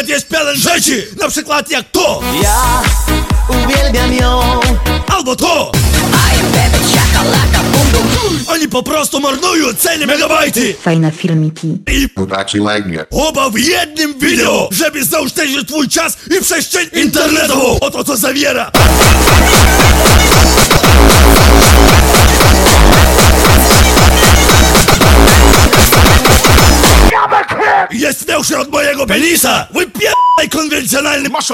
Internet jest pełen rzeczy, na przykład jak to, Ja uwielbiam ją albo to. Oni po prostu marnują ceny megabajty Fajne filmiki. i Udacilegnie. oba w jednym wideo, żeby zaoszczędzić twój czas i przestrzeń internetową. Oto co zawiera. Jest większy od mojego penisa! Wypierdaj konwencjonalny Masz